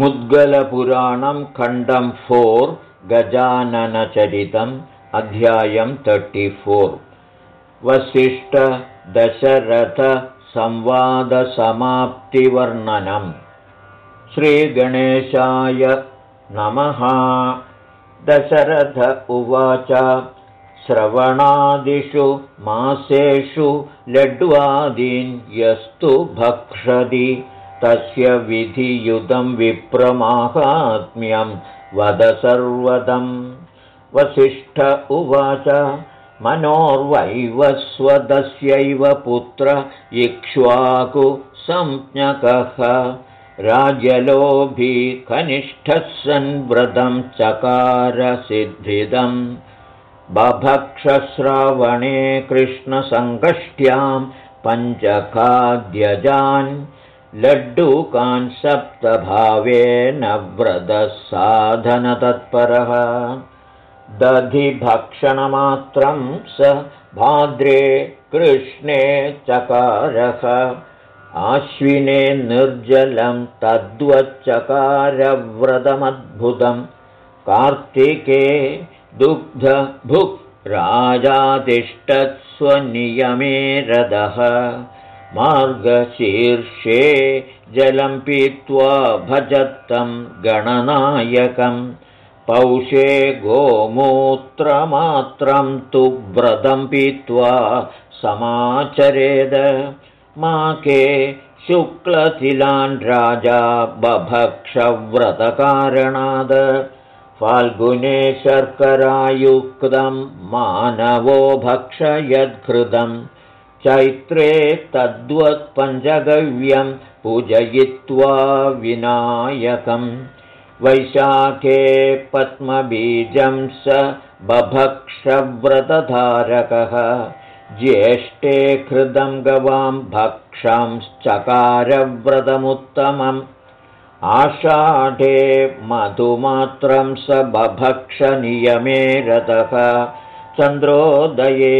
मुद्गलपुराणं खण्डं फोर् गजाननचरितम् अध्यायं तर्टिफोर् वसिष्ठदशरथसंवादसमाप्तिवर्णनम् श्रीगणेशाय नमः। दशरथ उवाच श्रवणादिषु मासेषु लड्वादीन् यस्तु भक्षति तस्य विधियुतं विप्रमाहात्म्यं वद सर्वदम् वसिष्ठ उवाच मनोर्वैवस्वदस्यैव पुत्र इक्ष्वाकु संज्ञकः। राजलोभी कनिष्ठः सन्व्रतं चकारसिद्धिदम् बभक्षश्रावणे कृष्णसङ्गष्ट्यां पञ्चखाद्यजान् लड्डुकान् सप्तभावेन व्रतः साधनतत्परः दधिभक्षणमात्रं स भाद्रे कृष्णे चकारः। आश्विने निर्जलं तद्वच्चकारव्रतमद्भुतं। कार्तिके दुग्धभुक् राजातिष्ठत्स्वनियमे रदः मार्गशीर्षे जलं पीत्वा भजत्तं गणनायकं पौषे गोमूत्रमात्रं तु व्रतं पीत्वा समाचरेद। माके शुक्लशिलान् राजा बभक्षव्रतकारणाद्। फाल्गुने शर्करायुक्तं मानवो भक्षयद्घृतम् चैत्रे तद्वत्पञ्चगव्यं पूजयित्वा विनायकं वैशाखे पद्मबीजं स बभक्षव्रतधारकः। ज्येष्ठे कृतं गवां भक्षंश्चकारव्रतमुत्तमम् आषाढे मधुमात्रं स बभक्षनियमे रतः चन्द्रोदये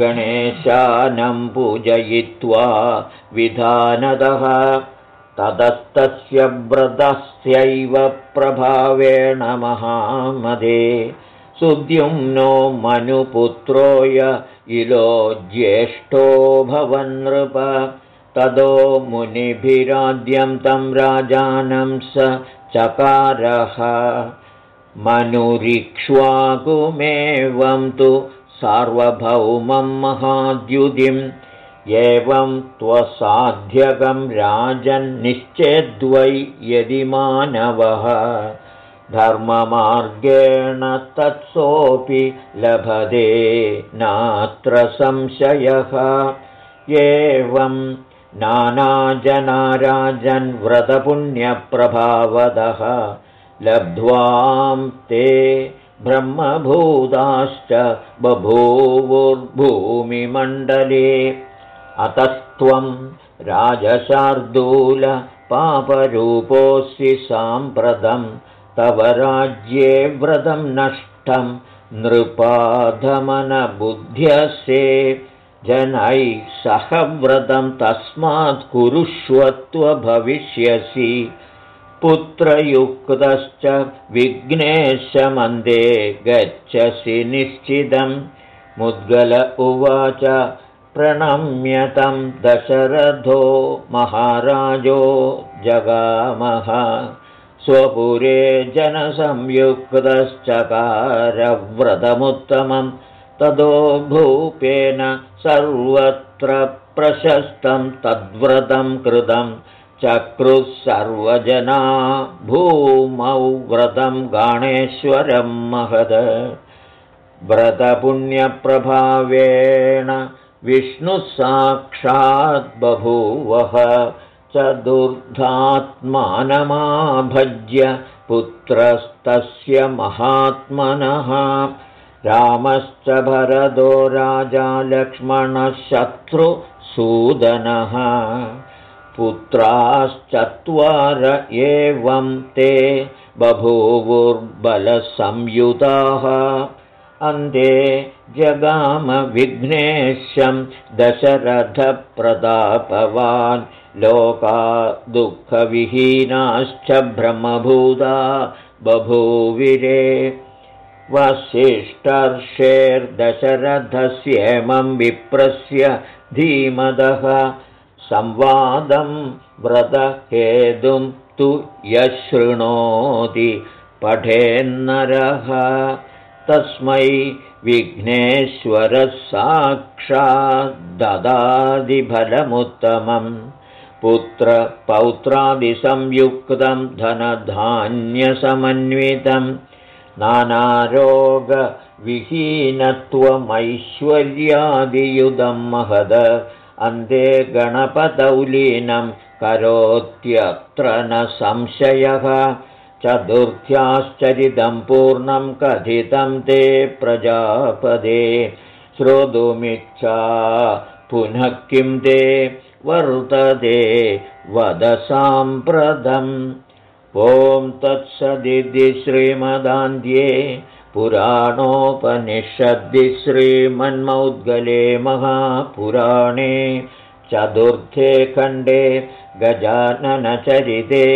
गणेशानं पूजयित्वा विधानदः ततस्तस्य व्रतस्यैव प्रभावेण महामदे। सुद्युम्नो मनुपुत्रोय इलो ज्येष्ठो भवन्नृप तदो मुनिभिराद्यं तं राजानं स चकारः। मनुरिक्ष्वाकुमेवं तु सार्वभौमं महाद्युतिम् एवं त्वसाध्यकं राजन्निश्चेद्वै यदि मानवः। धर्ममार्गेण तत्सोऽपि लभते नात्र संशयः। एवं नानाजनाराजन्व्रतपुण्यप्रभावदः लब्ध्वां ते ब्रह्मभूताश्च बभूवुर्भूमिमण्डले अतस्त्वं राजशार्दूलपापरूपोऽसि साम्प्रतं तव राज्ये व्रतं नष्टं नृपाधमनबुद्ध्यसे। जनैः सह व्रतं तस्मात् कुरुष्वत्वभविष्यसि पुत्रयुक्तश्च विघ्नेशमन्दे गच्छसि निश्चितं मुद्गल उवाच प्रणम्यतं दशरथो महाराजो जगामः। स्वपुरे जनसंयुक्तश्चकारव्रतमुत्तमं ततो भूपेन सर्वत्र प्रशस्तं तद्व्रतं कृतम् चक्रुः सर्वजना भूमौ व्रतं गाणेश्वरं महद। व्रतपुण्यप्रभावेण विष्णुः साक्षात् बभूवः। चतुर्धात्मानमाभज्य पुत्रस्तस्य महात्मनः। रामश्च भरदो राजा लक्ष्मणः शत्रुसूदनः पुत्राश्चत्वार एवं ते बभूवुर्बलसंयुताः अन्ते जगामविघ्नेशं दशरथप्रतापवान् लोका दुःखविहीनाश्च ब्रह्मभूता बभूविरे वसिष्ठर्षेर्दशरथस्येमं विप्रस्य धीमदः संवादं व्रतहेतुं तु यशृणोति पठेन्नरः। तस्मै विघ्नेश्वरः साक्षाद्ददादिफलमुत्तमम् पुत्रपौत्रादिसंयुक्तं धनधान्यसमन्वितं। नानारोगविहीनत्वमैश्वर्यादियुधं महद अन्ते गणपतौ लीनं करोत्यत्र न संशयः। चतुर्थ्याश्चरितं पूर्णं कथितं ते प्रजापदे। श्रोतुमिच्छा पुनः किं ते वर्तते वदसाम्प्रदम् ॐ तत्सदिति श्रीमदान्ध्ये पुराणोपनिषद्दि श्रीमन्मौद्गले महापुराणे चतुर्थे खण्डे गजाननचरिते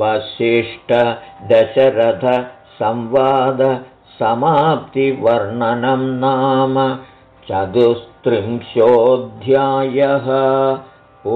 वसिष्ठदशरथसंवादसमाप्तिवर्णनं नाम चतुस्त्रिंशोऽध्यायः। ॐ